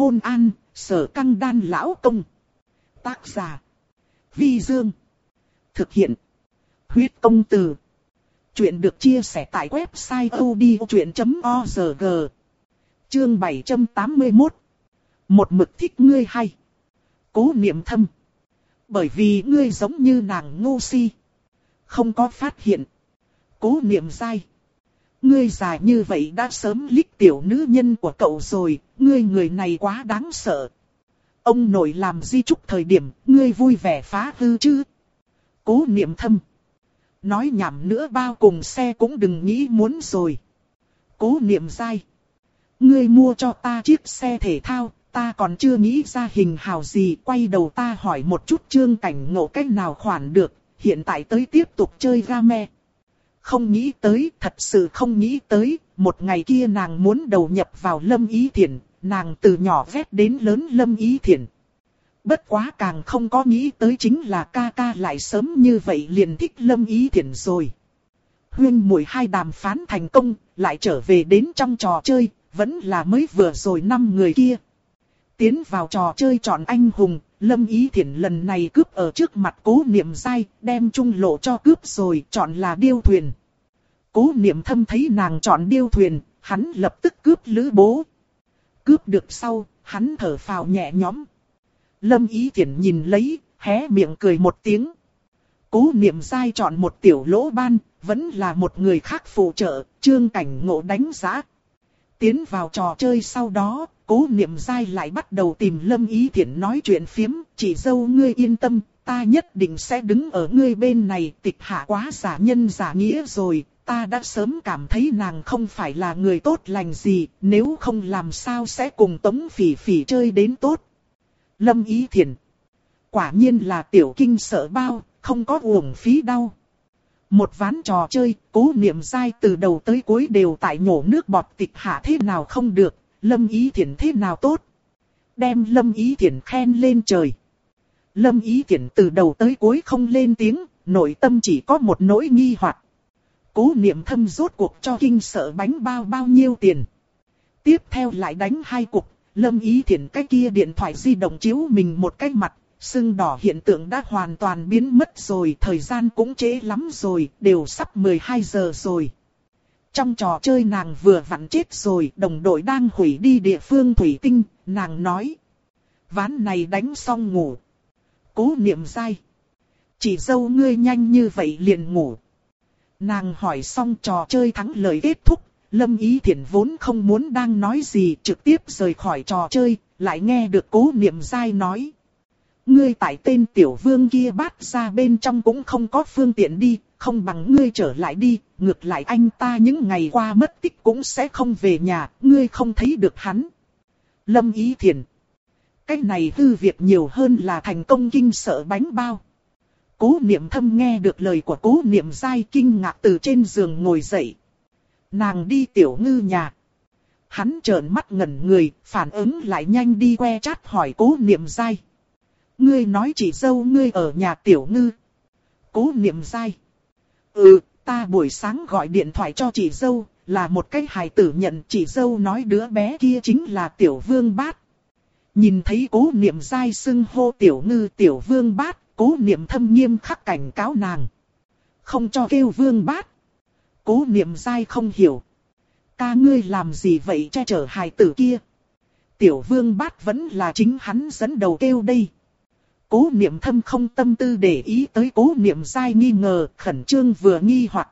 Hôn an, sở căng đan lão công. Tác giả. Vi Dương. Thực hiện. Huyết công từ. Chuyện được chia sẻ tại website odchuyện.org. Chương 781. Một mực thích ngươi hay. Cố niệm thâm. Bởi vì ngươi giống như nàng ngu si. Không có phát hiện. Cố niệm dai. Ngươi già như vậy đã sớm lích tiểu nữ nhân của cậu rồi, ngươi người này quá đáng sợ. Ông nội làm di trúc thời điểm, ngươi vui vẻ phá hư chứ. Cố niệm thâm. Nói nhảm nữa bao cùng xe cũng đừng nghĩ muốn rồi. Cố niệm dai. Ngươi mua cho ta chiếc xe thể thao, ta còn chưa nghĩ ra hình hào gì. Quay đầu ta hỏi một chút trương cảnh ngộ cách nào khoản được, hiện tại tới tiếp tục chơi game. Không nghĩ tới, thật sự không nghĩ tới, một ngày kia nàng muốn đầu nhập vào lâm ý thiện, nàng từ nhỏ vét đến lớn lâm ý thiện. Bất quá càng không có nghĩ tới chính là ca ca lại sớm như vậy liền thích lâm ý thiện rồi. Huyên mùi hai đàm phán thành công, lại trở về đến trong trò chơi, vẫn là mới vừa rồi năm người kia. Tiến vào trò chơi chọn anh hùng, lâm ý thiện lần này cướp ở trước mặt cố niệm dai, đem trung lộ cho cướp rồi, chọn là điêu thuyền. Cố niệm thâm thấy nàng chọn điêu thuyền, hắn lập tức cướp lữ bố. Cướp được sau, hắn thở phào nhẹ nhõm. Lâm ý Thiển nhìn lấy, hé miệng cười một tiếng. Cố niệm Sai chọn một tiểu lỗ ban, vẫn là một người khác phụ trợ, trương cảnh ngộ đánh giá. Tiến vào trò chơi sau đó, cố niệm dai lại bắt đầu tìm lâm ý thiện nói chuyện phiếm, chỉ dâu ngươi yên tâm, ta nhất định sẽ đứng ở ngươi bên này, tịch hạ quá giả nhân giả nghĩa rồi, ta đã sớm cảm thấy nàng không phải là người tốt lành gì, nếu không làm sao sẽ cùng tống phỉ phỉ chơi đến tốt. Lâm Ý thiền. Quả nhiên là tiểu kinh sợ bao, không có uổng phí đau. Một ván trò chơi, cố niệm dai từ đầu tới cuối đều tại nhổ nước bọt tịch hạ thế nào không được, Lâm Ý Thiển thế nào tốt. Đem Lâm Ý Thiển khen lên trời. Lâm Ý Thiển từ đầu tới cuối không lên tiếng, nội tâm chỉ có một nỗi nghi hoặc. Cố niệm thâm rốt cuộc cho kinh sợ bánh bao bao nhiêu tiền. Tiếp theo lại đánh hai cục, lâm ý thiện cái kia điện thoại di động chiếu mình một cái mặt, sưng đỏ hiện tượng đã hoàn toàn biến mất rồi, thời gian cũng trễ lắm rồi, đều sắp 12 giờ rồi. Trong trò chơi nàng vừa vặn chết rồi, đồng đội đang hủy đi địa phương thủy tinh, nàng nói. Ván này đánh xong ngủ. Cố niệm dai. Chỉ dâu ngươi nhanh như vậy liền ngủ. Nàng hỏi xong trò chơi thắng lợi kết thúc, Lâm Ý Thiển vốn không muốn đang nói gì trực tiếp rời khỏi trò chơi, lại nghe được cố niệm dai nói. Ngươi tại tên tiểu vương kia bắt ra bên trong cũng không có phương tiện đi, không bằng ngươi trở lại đi, ngược lại anh ta những ngày qua mất tích cũng sẽ không về nhà, ngươi không thấy được hắn. Lâm Ý Thiển. Cái này hư việc nhiều hơn là thành công kinh sợ bánh bao. Cố niệm thâm nghe được lời của cố niệm dai kinh ngạc từ trên giường ngồi dậy. Nàng đi tiểu ngư nhà. Hắn trợn mắt ngẩn người, phản ứng lại nhanh đi que chát hỏi cố niệm dai. Ngươi nói chỉ dâu ngươi ở nhà tiểu ngư. Cố niệm dai. Ừ, ta buổi sáng gọi điện thoại cho chị dâu, là một cái hài tử nhận chị dâu nói đứa bé kia chính là tiểu vương bát. Nhìn thấy cố niệm dai xưng hô tiểu ngư tiểu vương bát, cố niệm thâm nghiêm khắc cảnh cáo nàng. Không cho kêu vương bát. Cố niệm dai không hiểu. Ca ngươi làm gì vậy che chở hài tử kia. Tiểu vương bát vẫn là chính hắn dẫn đầu kêu đây. Cố niệm thâm không tâm tư để ý tới cố niệm dai nghi ngờ, khẩn trương vừa nghi hoặc.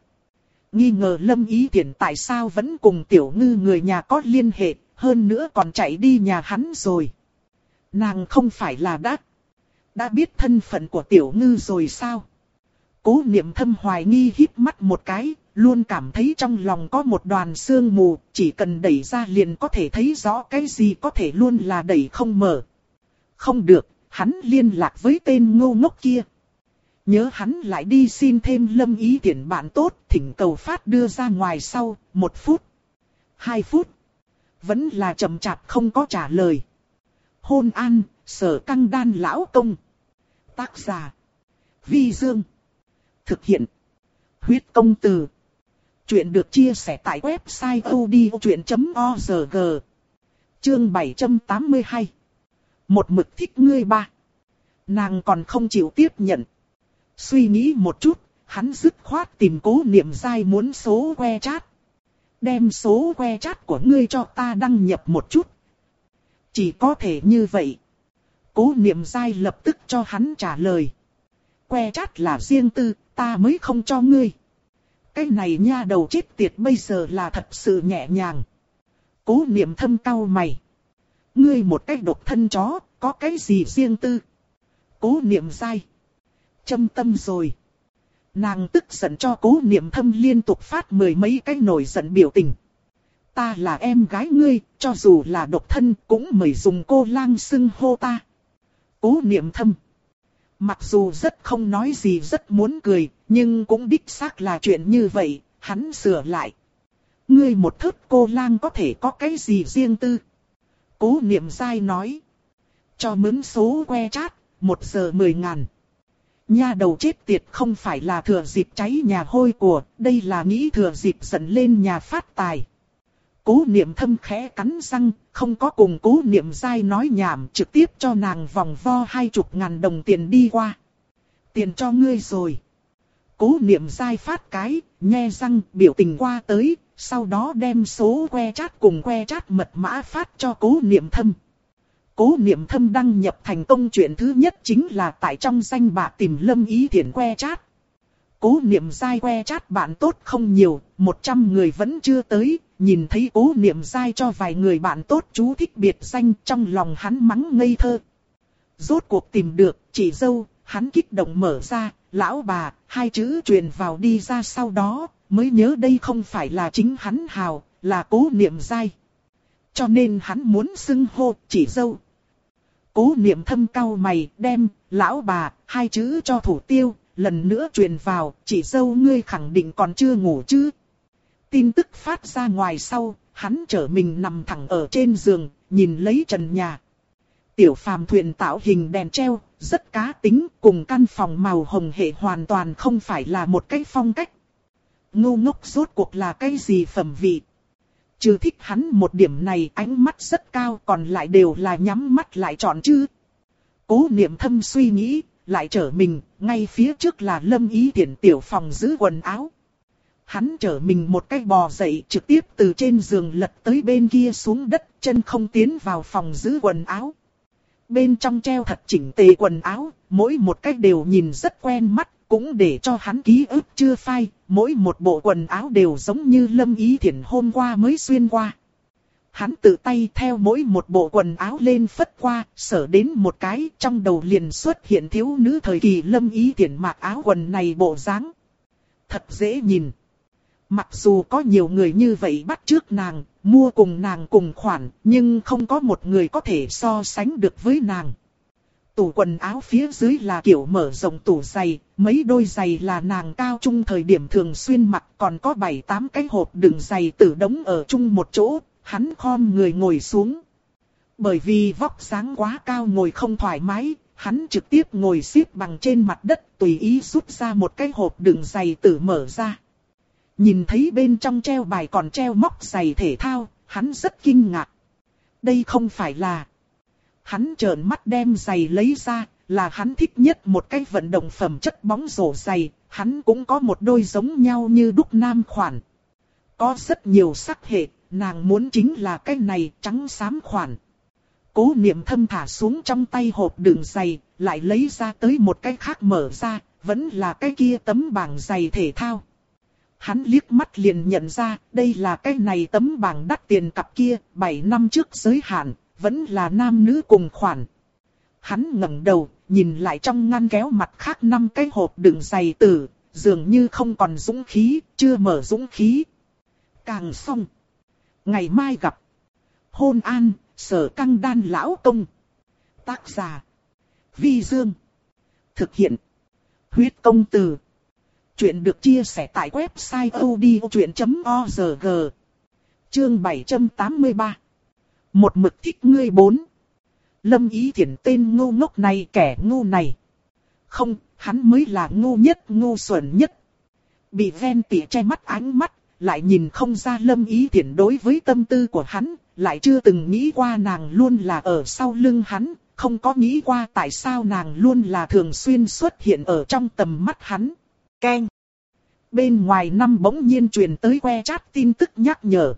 Nghi ngờ lâm ý thiện tại sao vẫn cùng tiểu ngư người nhà có liên hệ, hơn nữa còn chạy đi nhà hắn rồi. Nàng không phải là đắc đã biết thân phận của tiểu ngư rồi sao? Cố niệm thâm hoài nghi hít mắt một cái, luôn cảm thấy trong lòng có một đoàn sương mù, chỉ cần đẩy ra liền có thể thấy rõ cái gì có thể luôn là đẩy không mở. Không được, hắn liên lạc với tên ngô ngốc kia. Nhớ hắn lại đi xin thêm lâm ý tiện bạn tốt, thỉnh cầu phát đưa ra ngoài sau, một phút, hai phút. Vẫn là chậm chạp không có trả lời. Hôn an, sở căng đan lão công. Tác giả. Vi Dương. Thực hiện. Huyết công từ. Chuyện được chia sẻ tại website odchuyện.org. Chương 782 Một mực thích ngươi ba. Nàng còn không chịu tiếp nhận. Suy nghĩ một chút, hắn dứt khoát tìm cố niệm dai muốn số que chat. Đem số que chat của ngươi cho ta đăng nhập một chút. Chỉ có thể như vậy. Cố niệm dai lập tức cho hắn trả lời. Que chát là riêng tư, ta mới không cho ngươi. Cái này nha đầu chết tiệt bây giờ là thật sự nhẹ nhàng. Cố niệm thâm cau mày. Ngươi một cái độc thân chó, có cái gì riêng tư? Cố niệm dai. Châm tâm rồi. Nàng tức giận cho cố niệm thâm liên tục phát mười mấy cái nổi giận biểu tình. Ta là em gái ngươi, cho dù là độc thân cũng mời dùng cô lang xưng hô ta. Cố niệm thâm. Mặc dù rất không nói gì rất muốn cười, nhưng cũng đích xác là chuyện như vậy, hắn sửa lại. Ngươi một thức cô lang có thể có cái gì riêng tư? Cố niệm sai nói. Cho mướn số que chát, một giờ mười ngàn. Nha đầu chết tiệt không phải là thừa dịp cháy nhà hôi của, đây là nghĩ thừa dịp dẫn lên nhà phát tài. Cố niệm thâm khẽ cắn răng, không có cùng cố niệm dai nói nhảm trực tiếp cho nàng vòng vo hai chục ngàn đồng tiền đi qua. Tiền cho ngươi rồi. Cố niệm dai phát cái, nhe răng, biểu tình qua tới, sau đó đem số que chat cùng que chat mật mã phát cho cố niệm thâm. Cố niệm thâm đăng nhập thành công chuyện thứ nhất chính là tại trong danh bạ tìm lâm ý thiện que chat. Cố niệm dai que chát bạn tốt không nhiều, 100 người vẫn chưa tới, nhìn thấy cố niệm dai cho vài người bạn tốt chú thích biệt danh trong lòng hắn mắng ngây thơ. Rốt cuộc tìm được, chị dâu, hắn kích động mở ra, lão bà, hai chữ truyền vào đi ra sau đó, mới nhớ đây không phải là chính hắn hào, là cố niệm dai. Cho nên hắn muốn xưng hô, chị dâu. Cố niệm thâm cao mày, đem, lão bà, hai chữ cho thủ tiêu, lần nữa truyền vào, chị dâu ngươi khẳng định còn chưa ngủ chứ. Tin tức phát ra ngoài sau, hắn trở mình nằm thẳng ở trên giường, nhìn lấy trần nhà. Tiểu phàm thuyền tạo hình đèn treo, rất cá tính, cùng căn phòng màu hồng hệ hoàn toàn không phải là một cái phong cách. Ngu ngốc rốt cuộc là cái gì phẩm vị. Trừ thích hắn một điểm này ánh mắt rất cao còn lại đều là nhắm mắt lại chọn chứ. Cố niệm thâm suy nghĩ, lại trở mình, ngay phía trước là lâm ý tiện tiểu phòng giữ quần áo. Hắn trở mình một cái bò dậy trực tiếp từ trên giường lật tới bên kia xuống đất, chân không tiến vào phòng giữ quần áo. Bên trong treo thật chỉnh tề quần áo, mỗi một cái đều nhìn rất quen mắt, cũng để cho hắn ký ức chưa phai, mỗi một bộ quần áo đều giống như lâm ý thiện hôm qua mới xuyên qua. Hắn tự tay theo mỗi một bộ quần áo lên phất qua, sở đến một cái, trong đầu liền xuất hiện thiếu nữ thời kỳ lâm ý tiện mặc áo quần này bộ dáng Thật dễ nhìn. Mặc dù có nhiều người như vậy bắt trước nàng, mua cùng nàng cùng khoản, nhưng không có một người có thể so sánh được với nàng. Tủ quần áo phía dưới là kiểu mở rộng tủ giày, mấy đôi giày là nàng cao trung thời điểm thường xuyên mặc, còn có 7-8 cái hộp đựng giày tử đống ở chung một chỗ, hắn khom người ngồi xuống. Bởi vì vóc dáng quá cao ngồi không thoải mái, hắn trực tiếp ngồi xếp bằng trên mặt đất tùy ý rút ra một cái hộp đựng giày tử mở ra. Nhìn thấy bên trong treo bài còn treo móc giày thể thao, hắn rất kinh ngạc. Đây không phải là... Hắn trợn mắt đem giày lấy ra, là hắn thích nhất một cái vận động phẩm chất bóng rổ giày, hắn cũng có một đôi giống nhau như đúc nam khoản. Có rất nhiều sắc hệ, nàng muốn chính là cái này trắng xám khoản. Cố niệm thâm thả xuống trong tay hộp đựng giày, lại lấy ra tới một cái khác mở ra, vẫn là cái kia tấm bảng giày thể thao. Hắn liếc mắt liền nhận ra, đây là cái này tấm bảng đắt tiền cặp kia, 7 năm trước giới hạn, vẫn là nam nữ cùng khoản. Hắn ngẩng đầu, nhìn lại trong ngăn kéo mặt khác năm cái hộp đựng giày tử, dường như không còn dũng khí, chưa mở dũng khí. Càng xong. Ngày mai gặp. Hôn an, sở căng đan lão công. Tác giả. Vi Dương. Thực hiện. Huyết công từ. Chuyện được chia sẻ tại website odchuyện.org. Chương 783. Một mực thích ngươi bốn. Lâm ý thiện tên ngu ngốc này kẻ ngu này. Không, hắn mới là ngu nhất ngu xuẩn nhất. Bị ven tỉa che mắt ánh mắt, lại nhìn không ra lâm ý thiện đối với tâm tư của hắn, lại chưa từng nghĩ qua nàng luôn là ở sau lưng hắn, không có nghĩ qua tại sao nàng luôn là thường xuyên xuất hiện ở trong tầm mắt hắn. keng Bên ngoài năm bỗng nhiên truyền tới que chat tin tức nhắc nhở.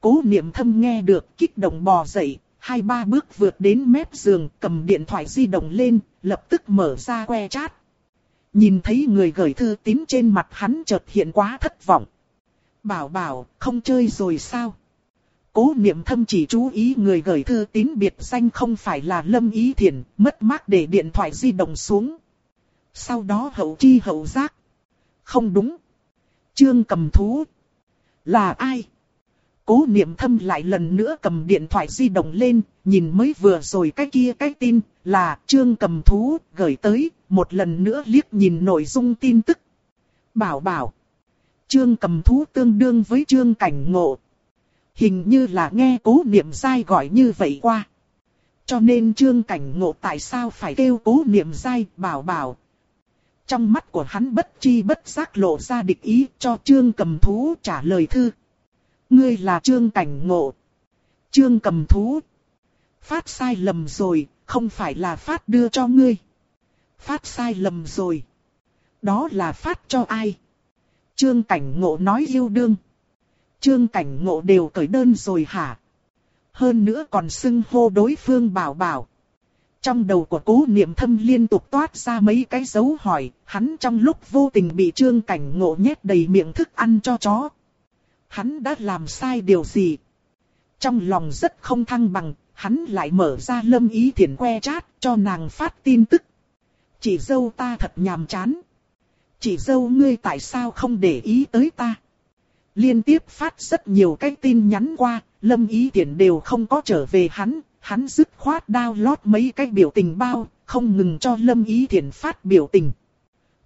Cố niệm thâm nghe được kích động bò dậy, hai ba bước vượt đến mép giường cầm điện thoại di động lên, lập tức mở ra que chat. Nhìn thấy người gửi thư tín trên mặt hắn chợt hiện quá thất vọng. Bảo bảo, không chơi rồi sao? Cố niệm thâm chỉ chú ý người gửi thư tín biệt danh không phải là Lâm Ý thiền, mất mát để điện thoại di động xuống. Sau đó hậu chi hậu giác. Không đúng. Trương cầm thú. Là ai? Cố niệm thâm lại lần nữa cầm điện thoại di động lên, nhìn mới vừa rồi cái kia cái tin, là trương cầm thú, gửi tới, một lần nữa liếc nhìn nội dung tin tức. Bảo bảo. Trương cầm thú tương đương với trương cảnh ngộ. Hình như là nghe cố niệm dai gọi như vậy qua. Cho nên trương cảnh ngộ tại sao phải kêu cố niệm dai bảo bảo. Trong mắt của hắn bất chi bất giác lộ ra địch ý cho trương cầm thú trả lời thư. Ngươi là trương cảnh ngộ. Trương cầm thú. Phát sai lầm rồi, không phải là phát đưa cho ngươi. Phát sai lầm rồi. Đó là phát cho ai? Trương cảnh ngộ nói yêu đương. Trương cảnh ngộ đều cởi đơn rồi hả? Hơn nữa còn xưng hô đối phương bảo bảo. Trong đầu của cố niệm thâm liên tục toát ra mấy cái dấu hỏi, hắn trong lúc vô tình bị trương cảnh ngộ nhét đầy miệng thức ăn cho chó. Hắn đã làm sai điều gì? Trong lòng rất không thăng bằng, hắn lại mở ra lâm ý thiền que chat cho nàng phát tin tức. Chị dâu ta thật nhàm chán. Chị dâu ngươi tại sao không để ý tới ta? Liên tiếp phát rất nhiều cái tin nhắn qua, lâm ý thiền đều không có trở về hắn, hắn dứt khoát download mấy cái biểu tình bao, không ngừng cho lâm ý thiền phát biểu tình.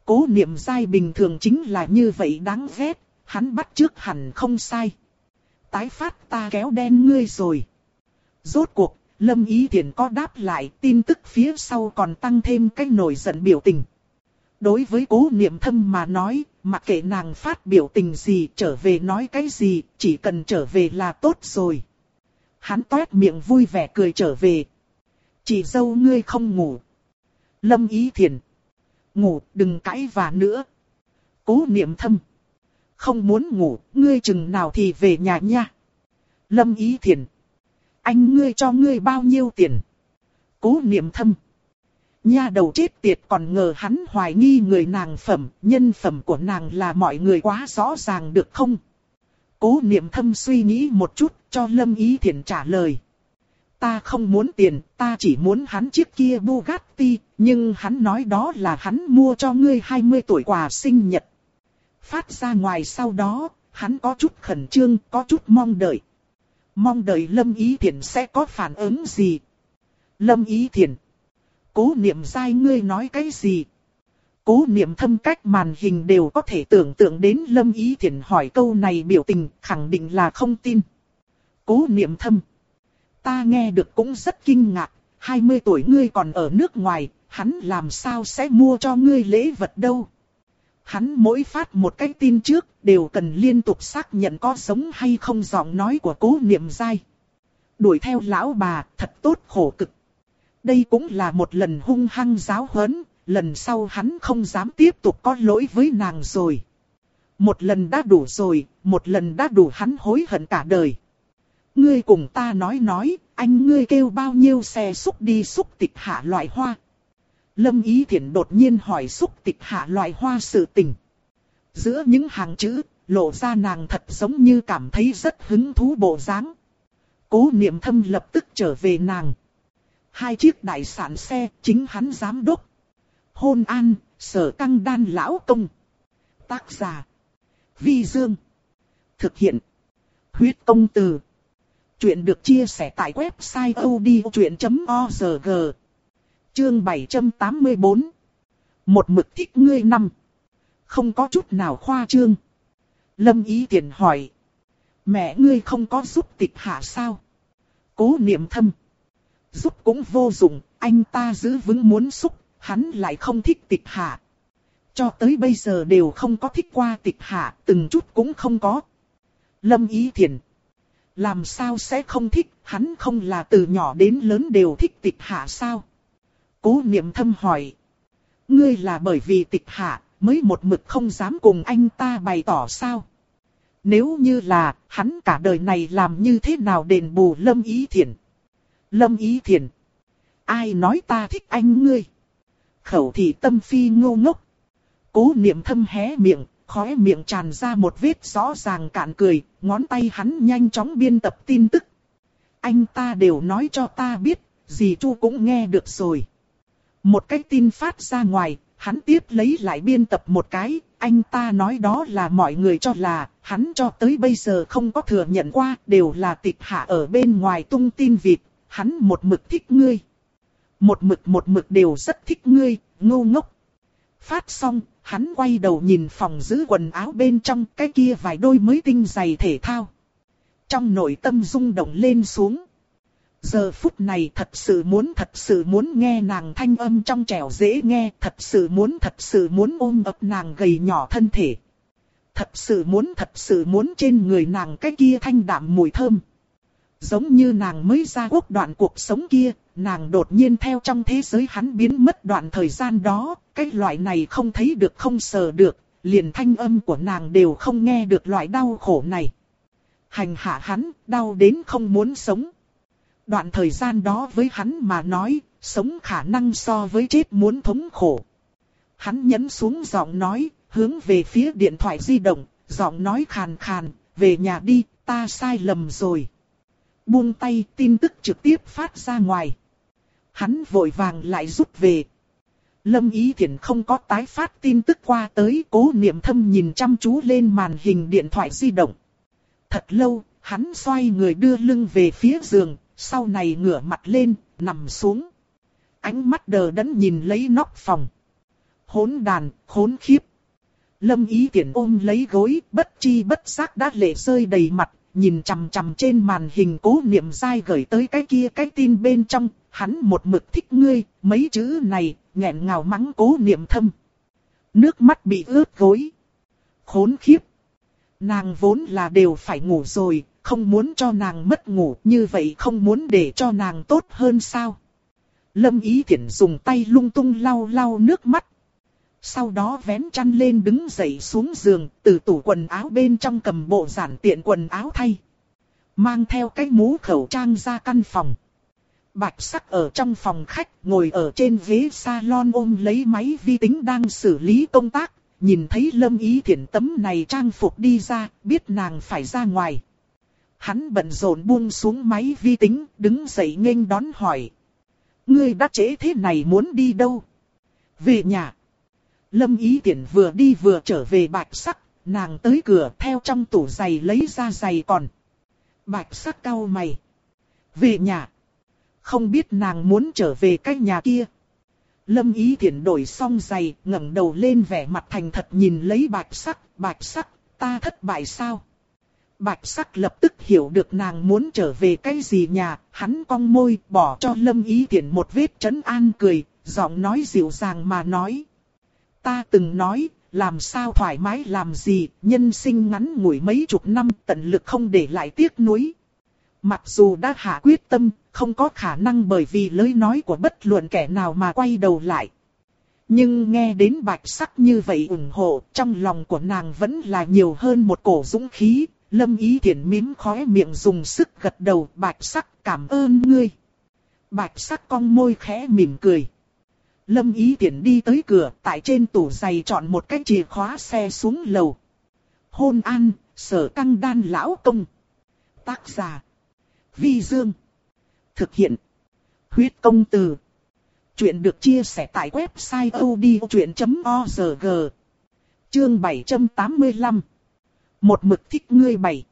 Cố niệm sai bình thường chính là như vậy đáng ghét, hắn bắt trước hẳn không sai. Tái phát ta kéo đen ngươi rồi. Rốt cuộc, Lâm Ý Thiển có đáp lại tin tức phía sau còn tăng thêm cái nổi giận biểu tình. Đối với cố niệm thâm mà nói, mặc kệ nàng phát biểu tình gì, trở về nói cái gì, chỉ cần trở về là tốt rồi. Hắn toét miệng vui vẻ cười trở về. chị dâu ngươi không ngủ. Lâm Ý thiền, Ngủ, đừng cãi và nữa. Cố niệm thâm không muốn ngủ, ngươi chừng nào thì về nhà nha. Lâm Ý Thiền. Anh ngươi cho ngươi bao nhiêu tiền? Cố niệm thâm. Nha đầu chết tiệt còn ngờ hắn hoài nghi người nàng phẩm, nhân phẩm của nàng là mọi người quá rõ ràng được không? Cố niệm thâm suy nghĩ một chút cho Lâm Ý Thiển trả lời. Ta không muốn tiền, ta chỉ muốn hắn chiếc kia Bugatti, nhưng hắn nói đó là hắn mua cho ngươi 20 tuổi quà sinh nhật phát ra ngoài sau đó, hắn có chút khẩn trương, có chút mong đợi. Mong đợi Lâm Ý Thiển sẽ có phản ứng gì? Lâm Ý Thiển. Cố niệm dai ngươi nói cái gì? Cố niệm thâm cách màn hình đều có thể tưởng tượng đến Lâm Ý Thiển hỏi câu này biểu tình khẳng định là không tin. Cố niệm thâm. Ta nghe được cũng rất kinh ngạc, 20 tuổi ngươi còn ở nước ngoài, hắn làm sao sẽ mua cho ngươi lễ vật đâu? Hắn mỗi phát một cái tin trước đều cần liên tục xác nhận có sống hay không giọng nói của cố niệm dai. Đuổi theo lão bà thật tốt khổ cực. Đây cũng là một lần hung hăng giáo huấn, lần sau hắn không dám tiếp tục có lỗi với nàng rồi. Một lần đã đủ rồi, một lần đã đủ hắn hối hận cả đời. Ngươi cùng ta nói nói, anh ngươi kêu bao nhiêu xe xúc đi xúc tịch hạ loại hoa, Lâm Ý Thiển đột nhiên hỏi xúc tịch hạ loại hoa sự tình. Giữa những hàng chữ, lộ ra nàng thật giống như cảm thấy rất hứng thú bộ dáng. Cố niệm thâm lập tức trở về nàng. Hai chiếc đại sản xe, chính hắn giám đốc. Hôn an, sở căng đan lão công. Tác giả. Vi Dương. Thực hiện. Huyết công từ. Chuyện được chia sẻ tại website odchuyện.org. Chương 784 Một mực thích ngươi năm. Không có chút nào khoa trương. Lâm ý tiền hỏi. Mẹ ngươi không có giúp tịch hạ sao? Cố niệm thâm. Giúp cũng vô dụng, anh ta giữ vững muốn xúc, hắn lại không thích tịch hạ. Cho tới bây giờ đều không có thích qua tịch hạ, từng chút cũng không có, Lâm Ý Thiền, Làm sao sẽ không thích, hắn không là từ nhỏ đến lớn đều thích tịch hạ sao? Cố niệm thâm hỏi. Ngươi là bởi vì tịch hạ, mới một mực không dám cùng anh ta bày tỏ sao? Nếu như là, hắn cả đời này làm như thế nào đền bù Lâm Ý Thiền? Lâm Ý thiền Ai nói ta thích anh ngươi? Khẩu thị tâm phi ngô ngốc. Cố niệm thâm hé miệng, khóe miệng tràn ra một vết rõ ràng cạn cười, ngón tay hắn nhanh chóng biên tập tin tức. Anh ta đều nói cho ta biết, gì chu cũng nghe được rồi. Một cái tin phát ra ngoài, hắn tiếp lấy lại biên tập một cái, anh ta nói đó là mọi người cho là, hắn cho tới bây giờ không có thừa nhận qua, đều là tịch hạ ở bên ngoài tung tin vịt, hắn một mực thích ngươi. Một mực một mực đều rất thích ngươi, ngu ngốc. Phát xong, hắn quay đầu nhìn phòng giữ quần áo bên trong cái kia vài đôi mới tinh giày thể thao. Trong nội tâm rung động lên xuống. Giờ phút này thật sự muốn thật sự muốn nghe nàng thanh âm trong trẻo dễ nghe, thật sự muốn thật sự muốn ôm ấp nàng gầy nhỏ thân thể. Thật sự muốn thật sự muốn trên người nàng cái kia thanh đạm mùi thơm. Giống như nàng mới ra quốc đoạn cuộc sống kia, nàng đột nhiên theo trong thế giới hắn biến mất đoạn thời gian đó, cái loại này không thấy được không sờ được, liền thanh âm của nàng đều không nghe được loại đau khổ này. Hành hạ hắn, đau đến không muốn sống. Đoạn thời gian đó với hắn mà nói, sống khả năng so với chết muốn thống khổ. Hắn nhấn xuống giọng nói, hướng về phía điện thoại di động, giọng nói khàn khàn, về nhà đi, ta sai lầm rồi. Buông tay tin tức trực tiếp phát ra ngoài. Hắn vội vàng lại rút về. Lâm Ý Thiển không có tái phát tin tức qua tới cố niệm thâm nhìn chăm chú lên màn hình điện thoại di động. Thật lâu, hắn xoay người đưa lưng về phía giường, sau này ngửa mặt lên, nằm xuống. Ánh mắt đờ đẫn nhìn lấy nóc phòng. Hốn đàn, khốn khiếp. Lâm ý tiện ôm lấy gối, bất chi bất giác đã lệ rơi đầy mặt, nhìn chằm chằm trên màn hình cố niệm dai gửi tới cái kia cái tin bên trong, hắn một mực thích ngươi, mấy chữ này, nghẹn ngào mắng cố niệm thâm. Nước mắt bị ướt gối. Khốn khiếp. Nàng vốn là đều phải ngủ rồi, không muốn cho nàng mất ngủ, như vậy không muốn để cho nàng tốt hơn sao. Lâm Ý Thiển dùng tay lung tung lau lau nước mắt. Sau đó vén chăn lên đứng dậy xuống giường, từ tủ quần áo bên trong cầm bộ giản tiện quần áo thay. Mang theo cái mũ khẩu trang ra căn phòng. Bạch sắc ở trong phòng khách, ngồi ở trên ghế salon ôm lấy máy vi tính đang xử lý công tác, nhìn thấy Lâm Ý Thiển tấm này trang phục đi ra, biết nàng phải ra ngoài. Hắn bận rộn buông xuống máy vi tính, đứng dậy nghênh đón hỏi. Ngươi đã trễ thế này muốn đi đâu? Về nhà. Lâm Ý Tiễn vừa đi vừa trở về bạch sắc, nàng tới cửa theo trong tủ giày lấy ra giày còn. Bạch sắc cau mày. Về nhà. Không biết nàng muốn trở về cái nhà kia. Lâm Ý Thiển đổi xong giày, ngẩng đầu lên vẻ mặt thành thật nhìn lấy bạch sắc, bạch sắc, ta thất bại sao? Bạch sắc lập tức hiểu được nàng muốn trở về cái gì nhà, hắn cong môi, bỏ cho Lâm Ý Thiển một vết trấn an cười, giọng nói dịu dàng mà nói. Ta từng nói, làm sao thoải mái làm gì, nhân sinh ngắn ngủi mấy chục năm tận lực không để lại tiếc nuối. Mặc dù đã hạ quyết tâm, không có khả năng bởi vì lời nói của bất luận kẻ nào mà quay đầu lại. Nhưng nghe đến bạch sắc như vậy ủng hộ, trong lòng của nàng vẫn là nhiều hơn một cổ dũng khí, Lâm Ý thiện mím khóe miệng dùng sức gật đầu bạch sắc cảm ơn ngươi. Bạch sắc cong môi khẽ mỉm cười. Lâm Ý Tiễn đi tới cửa tại trên tủ giày chọn một cái chìa khóa xe xuống lầu. Hôn an, sở căng đan lão công. Tác giả. Vi Dương. Thực hiện. Huyết công từ. Chuyện được chia sẻ tại website odchuyện.org. Chương 785 một mực thích ngươi bảy.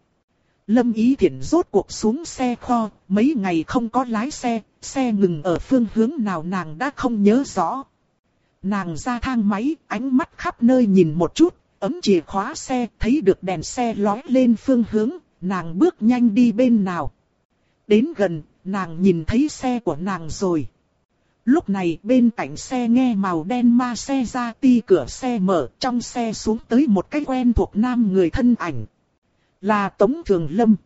Lâm Ý Thiển rốt cuộc xuống xe kho, mấy ngày không có lái xe, xe ngừng ở phương hướng nào nàng đã không nhớ rõ. Nàng ra thang máy, ánh mắt khắp nơi nhìn một chút, ấm chìa khóa xe, thấy được đèn xe lói lên phương hướng, nàng bước nhanh đi bên nào. Đến gần, nàng nhìn thấy xe của nàng rồi. Lúc này bên cạnh xe nghe màu đen ma xe ra ti cửa xe mở trong xe xuống tới một cái quen thuộc nam người thân ảnh. Là Tống Thường Lâm.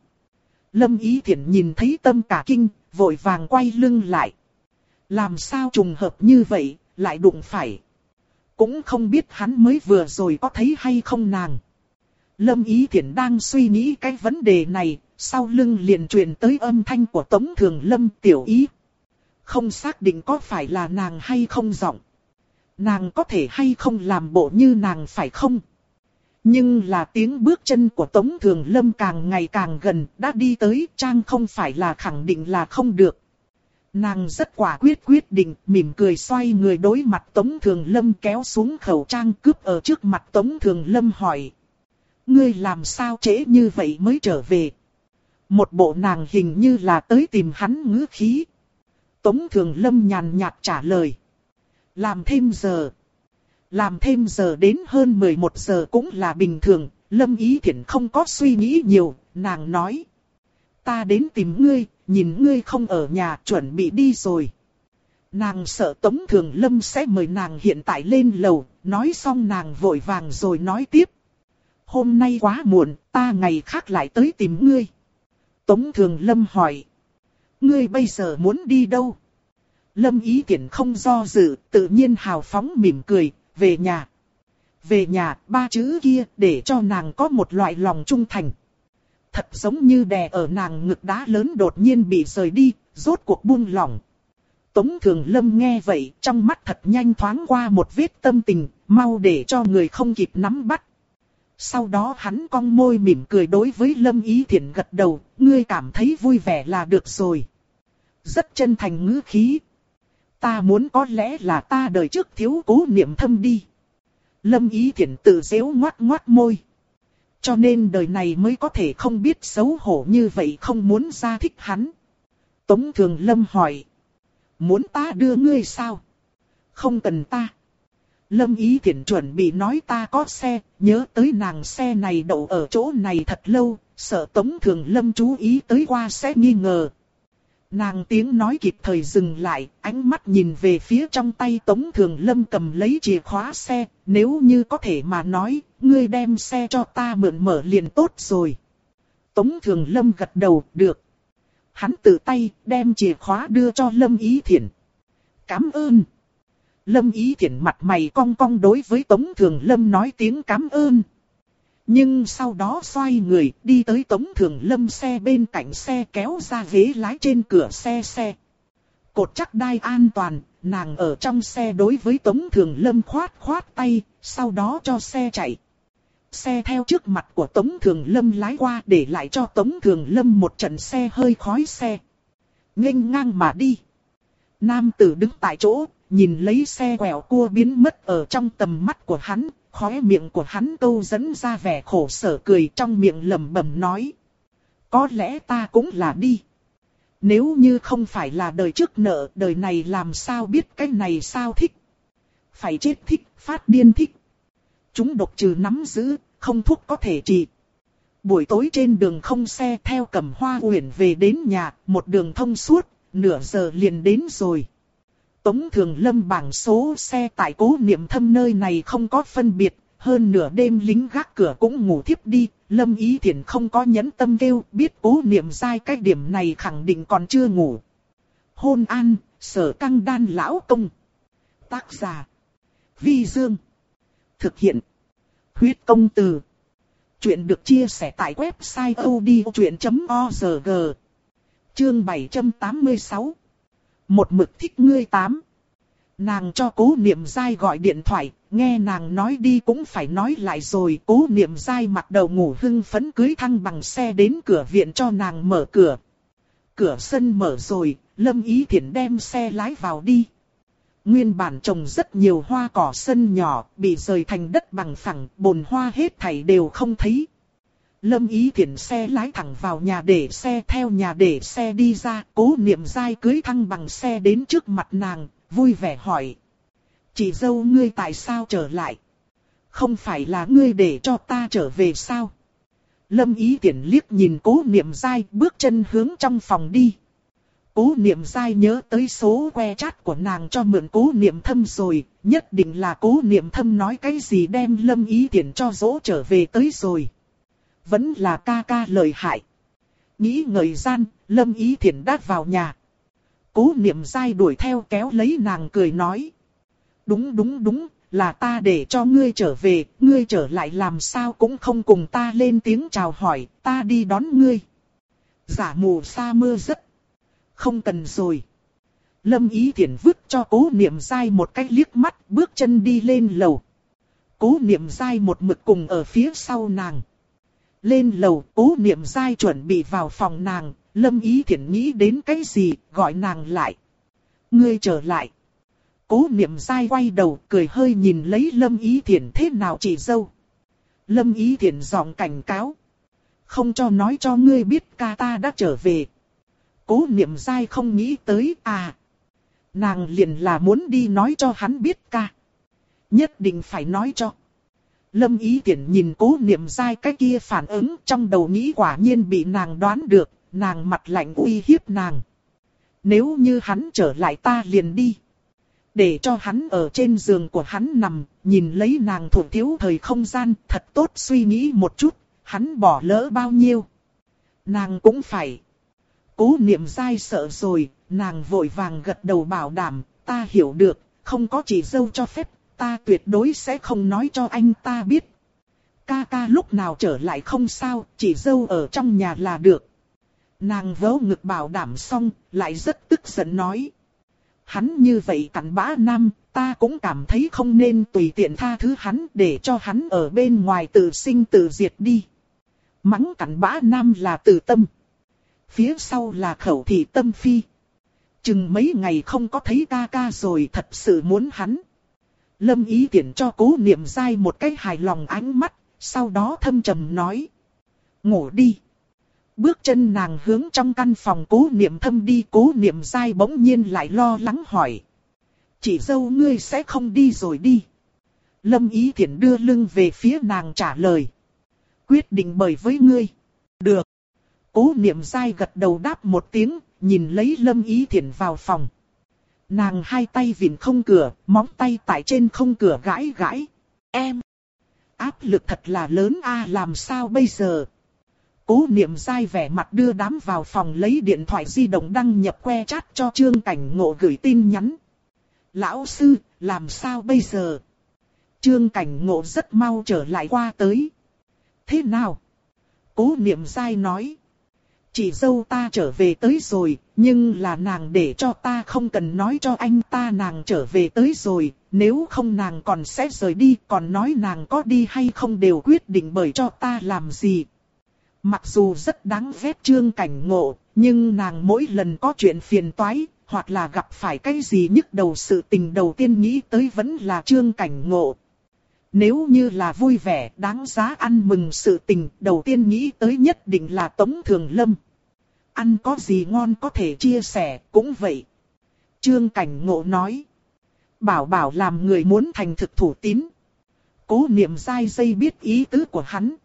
Lâm Ý Thiển nhìn thấy tâm cả kinh, vội vàng quay lưng lại. Làm sao trùng hợp như vậy, lại đụng phải. Cũng không biết hắn mới vừa rồi có thấy hay không nàng. Lâm Ý Thiển đang suy nghĩ cái vấn đề này, sau lưng liền truyền tới âm thanh của Tống Thường Lâm tiểu ý. Không xác định có phải là nàng hay không giọng. Nàng có thể hay không làm bộ như nàng phải không? Nhưng là tiếng bước chân của Tống Thường Lâm càng ngày càng gần, đã đi tới, Trang không phải là khẳng định là không được. Nàng rất quả quyết quyết định, mỉm cười xoay người đối mặt Tống Thường Lâm kéo xuống khẩu trang cướp ở trước mặt Tống Thường Lâm hỏi. Ngươi làm sao trễ như vậy mới trở về? Một bộ nàng hình như là tới tìm hắn ngữ khí. Tống Thường Lâm nhàn nhạt trả lời. Làm thêm giờ. Làm thêm giờ đến hơn 11 giờ cũng là bình thường, Lâm Ý Thiển không có suy nghĩ nhiều, nàng nói. Ta đến tìm ngươi, nhìn ngươi không ở nhà chuẩn bị đi rồi. Nàng sợ Tống Thường Lâm sẽ mời nàng hiện tại lên lầu, nói xong nàng vội vàng rồi nói tiếp. Hôm nay quá muộn, ta ngày khác lại tới tìm ngươi. Tống Thường Lâm hỏi. Ngươi bây giờ muốn đi đâu? Lâm Ý Tiễn không do dự, tự nhiên hào phóng mỉm cười, về nhà. Về nhà, ba chữ kia để cho nàng có một loại lòng trung thành. Thật giống như đè ở nàng ngực đá lớn đột nhiên bị rời đi, rốt cuộc buông lỏng. Tống Thường Lâm nghe vậy, trong mắt thật nhanh thoáng qua một vết tâm tình, mau để cho người không kịp nắm bắt. Sau đó hắn cong môi mỉm cười đối với Lâm Ý Thiển gật đầu, ngươi cảm thấy vui vẻ là được rồi. Rất chân thành ngữ khí, Ta muốn có lẽ là ta đời trước thiếu cố niệm thâm đi. Lâm ý thiện tự dễu ngoát ngoát môi. Cho nên đời này mới có thể không biết xấu hổ như vậy không muốn ra thích hắn. Tống Thường Lâm hỏi. Muốn ta đưa ngươi sao? Không cần ta. Lâm Ý Thiển chuẩn bị nói ta có xe, nhớ tới nàng xe này đậu ở chỗ này thật lâu, sợ Tống Thường Lâm chú ý tới qua sẽ nghi ngờ, Nàng tiếng nói kịp thời dừng lại, ánh mắt nhìn về phía trong tay Tống Thường Lâm cầm lấy chìa khóa xe, nếu như có thể mà nói, ngươi đem xe cho ta mượn mở liền tốt rồi. Tống Thường Lâm gật đầu, được. Hắn tự tay đem chìa khóa đưa cho Lâm Ý Thiển. Cảm ơn. Lâm Ý Thiển mặt mày cong cong đối với Tống Thường Lâm nói tiếng cảm ơn. Nhưng sau đó xoay người đi tới Tống Thường Lâm xe bên cạnh xe kéo ra ghế lái trên cửa xe xe. Cột chắc đai an toàn, nàng ở trong xe đối với Tống Thường Lâm khoát khoát tay, sau đó cho xe chạy. Xe theo trước mặt của Tống Thường Lâm lái qua để lại cho Tống Thường Lâm một trận xe hơi khói xe. nghênh ngang mà đi. Nam tử đứng tại chỗ, nhìn lấy xe quẹo cua biến mất ở trong tầm mắt của hắn, khóe miệng của hắn câu dẫn ra vẻ khổ sở cười trong miệng lẩm bẩm nói. Có lẽ ta cũng là đi. Nếu như không phải là đời trước nợ, đời này làm sao biết cái này sao thích. Phải chết thích, phát điên thích. Chúng độc trừ nắm giữ, không thuốc có thể trị. Buổi tối trên đường không xe theo cầm hoa uyển về đến nhà, một đường thông suốt, nửa giờ liền đến rồi. Tống Thường Lâm bảng số xe tại cố niệm thâm nơi này không có phân biệt, hơn nửa đêm lính gác cửa cũng ngủ thiếp đi, Lâm Ý Thiển không có nhẫn tâm kêu, biết cố niệm sai cái điểm này khẳng định còn chưa ngủ. Hôn an, sở căng đan lão công. Tác giả. Vi Dương. Thực hiện. Huyết công từ. Chuyện được chia sẻ tại website odchuyện.org. Chương 786 một mực thích ngươi tám. Nàng cho cố niệm dai gọi điện thoại, nghe nàng nói đi cũng phải nói lại rồi. Cố niệm dai mặt đầu ngủ hưng phấn cưới thăng bằng xe đến cửa viện cho nàng mở cửa. Cửa sân mở rồi, Lâm Ý Thiển đem xe lái vào đi. Nguyên bản trồng rất nhiều hoa cỏ sân nhỏ, bị rời thành đất bằng phẳng, bồn hoa hết thảy đều không thấy. Lâm ý Thiển xe lái thẳng vào nhà để xe theo nhà để xe đi ra, cố niệm dai cưới thăng bằng xe đến trước mặt nàng, vui vẻ hỏi. Chị dâu ngươi tại sao trở lại? Không phải là ngươi để cho ta trở về sao? Lâm ý tiện liếc nhìn cố niệm dai bước chân hướng trong phòng đi. Cố niệm dai nhớ tới số que chat của nàng cho mượn cố niệm thâm rồi, nhất định là cố niệm thâm nói cái gì đem lâm ý tiện cho dỗ trở về tới rồi. Vẫn là ca ca lợi hại. Nghĩ ngợi gian, Lâm Ý Thiển đã vào nhà. Cố niệm dai đuổi theo kéo lấy nàng cười nói. Đúng đúng đúng, là ta để cho ngươi trở về, ngươi trở lại làm sao cũng không cùng ta lên tiếng chào hỏi, ta đi đón ngươi. Giả mù sa mưa rất. Không cần rồi. Lâm Ý Thiển vứt cho cố niệm dai một cái liếc mắt, bước chân đi lên lầu. Cố niệm dai một mực cùng ở phía sau nàng. Lên lầu, cố niệm dai chuẩn bị vào phòng nàng, Lâm Ý Thiển nghĩ đến cái gì, gọi nàng lại. Ngươi trở lại. Cố niệm dai quay đầu, cười hơi nhìn lấy Lâm Ý Thiển thế nào chị dâu. Lâm Ý Thiển giọng cảnh cáo. Không cho nói cho ngươi biết ca ta đã trở về. Cố niệm dai không nghĩ tới à. Nàng liền là muốn đi nói cho hắn biết ca. Nhất định phải nói cho. Lâm ý tiện nhìn cố niệm dai cái kia phản ứng trong đầu nghĩ quả nhiên bị nàng đoán được, nàng mặt lạnh uy hiếp nàng. Nếu như hắn trở lại ta liền đi. Để cho hắn ở trên giường của hắn nằm, nhìn lấy nàng thủ thiếu thời không gian, thật tốt suy nghĩ một chút, hắn bỏ lỡ bao nhiêu. Nàng cũng phải. Cố niệm dai sợ rồi, nàng vội vàng gật đầu bảo đảm, ta hiểu được, không có chỉ dâu cho phép, ta tuyệt đối sẽ không nói cho anh ta biết. Ca ca lúc nào trở lại không sao, chỉ dâu ở trong nhà là được. Nàng vớ ngực bảo đảm xong, lại rất tức giận nói. Hắn như vậy cặn bã nam, ta cũng cảm thấy không nên tùy tiện tha thứ hắn để cho hắn ở bên ngoài tự sinh tự diệt đi. Mắng cặn bã nam là từ tâm. Phía sau là khẩu thị tâm phi. Chừng mấy ngày không có thấy ca ca rồi thật sự muốn hắn. Lâm ý tiện cho cố niệm dai một cái hài lòng ánh mắt, sau đó thâm trầm nói. Ngủ đi. Bước chân nàng hướng trong căn phòng cố niệm thâm đi cố niệm dai bỗng nhiên lại lo lắng hỏi. Chị dâu ngươi sẽ không đi rồi đi. Lâm ý thiện đưa lưng về phía nàng trả lời. Quyết định bởi với ngươi. Được. Cố niệm dai gật đầu đáp một tiếng, nhìn lấy lâm ý thiện vào phòng. Nàng hai tay vịn không cửa, móng tay tại trên không cửa gãi gãi. Em! Áp lực thật là lớn a làm sao bây giờ? Cố niệm dai vẻ mặt đưa đám vào phòng lấy điện thoại di động đăng nhập que chat cho trương cảnh ngộ gửi tin nhắn. Lão sư, làm sao bây giờ? Trương cảnh ngộ rất mau trở lại qua tới. Thế nào? Cố niệm dai nói. Chị dâu ta trở về tới rồi, nhưng là nàng để cho ta không cần nói cho anh ta nàng trở về tới rồi, nếu không nàng còn sẽ rời đi, còn nói nàng có đi hay không đều quyết định bởi cho ta làm gì. Mặc dù rất đáng ghét trương cảnh ngộ, nhưng nàng mỗi lần có chuyện phiền toái, hoặc là gặp phải cái gì nhức đầu sự tình đầu tiên nghĩ tới vẫn là trương cảnh ngộ. Nếu như là vui vẻ, đáng giá ăn mừng sự tình, đầu tiên nghĩ tới nhất định là Tống Thường Lâm. Ăn có gì ngon có thể chia sẻ, cũng vậy. Trương Cảnh Ngộ nói. Bảo bảo làm người muốn thành thực thủ tín. Cố niệm dai dây biết ý tứ của hắn.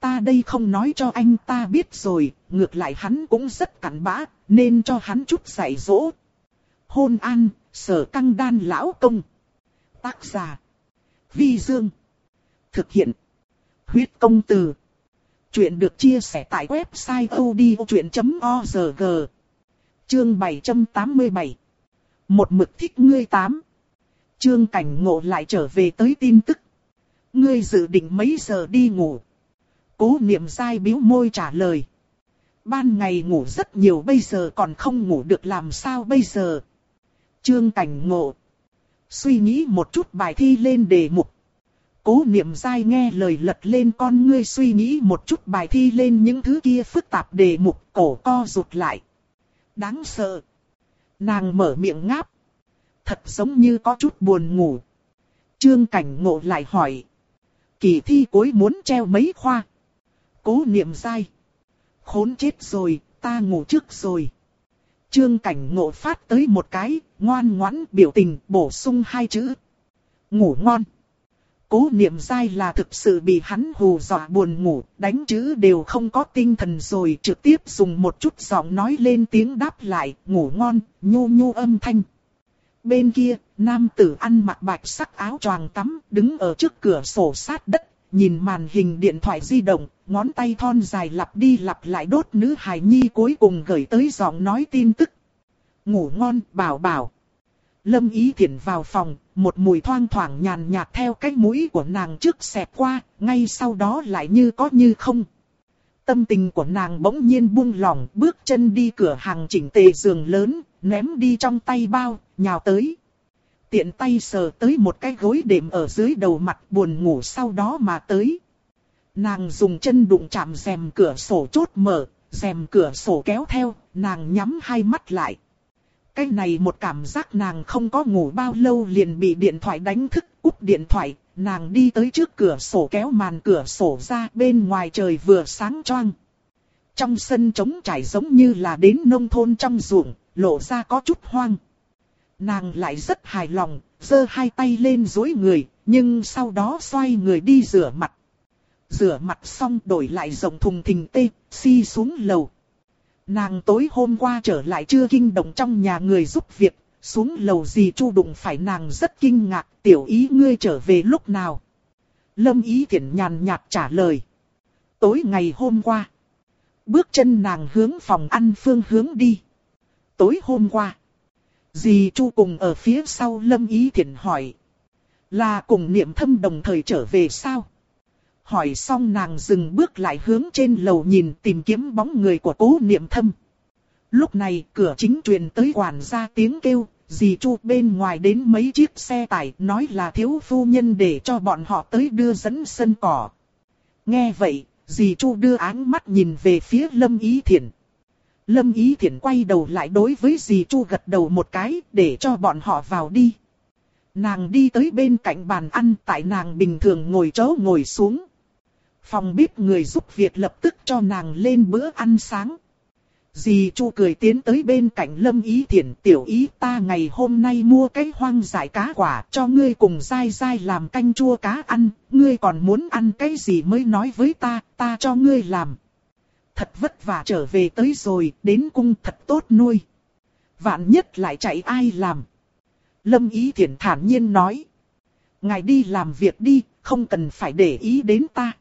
Ta đây không nói cho anh ta biết rồi, ngược lại hắn cũng rất cặn bã, nên cho hắn chút dạy dỗ. Hôn an, sở căng đan lão công. Tác giả. Vi Dương. Thực hiện. Huyết công từ. Chuyện được chia sẻ tại website odchuyện.org. Chương 787. Một mực thích ngươi tám. Chương cảnh ngộ lại trở về tới tin tức. Ngươi dự định mấy giờ đi ngủ? Cố niệm sai biếu môi trả lời. Ban ngày ngủ rất nhiều, bây giờ còn không ngủ được, làm sao bây giờ? Chương cảnh ngộ. Suy nghĩ một chút bài thi lên đề mục. Cố niệm dai nghe lời lật lên con ngươi suy nghĩ một chút bài thi lên những thứ kia phức tạp đề mục cổ co rụt lại. Đáng sợ. Nàng mở miệng ngáp. Thật giống như có chút buồn ngủ. Trương cảnh ngộ lại hỏi. Kỳ thi cuối muốn treo mấy khoa. Cố niệm dai. Khốn chết rồi, ta ngủ trước rồi. Trương cảnh ngộ phát tới một cái, ngoan ngoãn biểu tình bổ sung hai chữ. Ngủ ngon. Cố niệm dai là thực sự bị hắn hù dọa buồn ngủ, đánh chữ đều không có tinh thần rồi trực tiếp dùng một chút giọng nói lên tiếng đáp lại, ngủ ngon, nhu nhu âm thanh. Bên kia, nam tử ăn mặc bạch sắc áo choàng tắm, đứng ở trước cửa sổ sát đất, nhìn màn hình điện thoại di động, ngón tay thon dài lặp đi lặp lại đốt nữ hài nhi cuối cùng gửi tới giọng nói tin tức. Ngủ ngon, bảo bảo. Lâm Ý thiện vào phòng, một mùi thoang thoảng nhàn nhạt theo cái mũi của nàng trước xẹp qua, ngay sau đó lại như có như không. Tâm tình của nàng bỗng nhiên buông lỏng, bước chân đi cửa hàng chỉnh tề giường lớn, ném đi trong tay bao, nhào tới. Tiện tay sờ tới một cái gối đệm ở dưới đầu mặt buồn ngủ sau đó mà tới. Nàng dùng chân đụng chạm rèm cửa sổ chốt mở, rèm cửa sổ kéo theo, nàng nhắm hai mắt lại. Cái này một cảm giác nàng không có ngủ bao lâu liền bị điện thoại đánh thức, úp điện thoại, nàng đi tới trước cửa sổ kéo màn cửa sổ ra bên ngoài trời vừa sáng choang. Trong sân trống trải giống như là đến nông thôn trong ruộng, lộ ra có chút hoang. Nàng lại rất hài lòng, giơ hai tay lên dối người, nhưng sau đó xoay người đi rửa mặt. Rửa mặt xong đổi lại rộng thùng thình tê, si xuống lầu. Nàng tối hôm qua trở lại chưa kinh động trong nhà người giúp việc, xuống lầu gì chu đụng phải nàng rất kinh ngạc, tiểu ý ngươi trở về lúc nào. Lâm ý thiện nhàn nhạt trả lời. Tối ngày hôm qua, bước chân nàng hướng phòng ăn phương hướng đi. Tối hôm qua, dì chu cùng ở phía sau lâm ý Thiển hỏi. Là cùng niệm thâm đồng thời trở về sao? Hỏi xong nàng dừng bước lại hướng trên lầu nhìn tìm kiếm bóng người của cố niệm thâm. Lúc này cửa chính truyền tới quản gia tiếng kêu, dì Chu bên ngoài đến mấy chiếc xe tải nói là thiếu phu nhân để cho bọn họ tới đưa dẫn sân cỏ. Nghe vậy, dì Chu đưa áng mắt nhìn về phía Lâm Ý Thiển. Lâm Ý Thiển quay đầu lại đối với dì Chu gật đầu một cái để cho bọn họ vào đi. Nàng đi tới bên cạnh bàn ăn tại nàng bình thường ngồi chỗ ngồi xuống. Phòng bếp người giúp việc lập tức cho nàng lên bữa ăn sáng. Dì Chu cười tiến tới bên cạnh Lâm Ý Thiển tiểu ý ta ngày hôm nay mua cái hoang dại cá quả cho ngươi cùng dai dai làm canh chua cá ăn, ngươi còn muốn ăn cái gì mới nói với ta, ta cho ngươi làm. Thật vất vả trở về tới rồi, đến cung thật tốt nuôi. Vạn nhất lại chạy ai làm. Lâm Ý Thiển thản nhiên nói. Ngài đi làm việc đi, không cần phải để ý đến ta.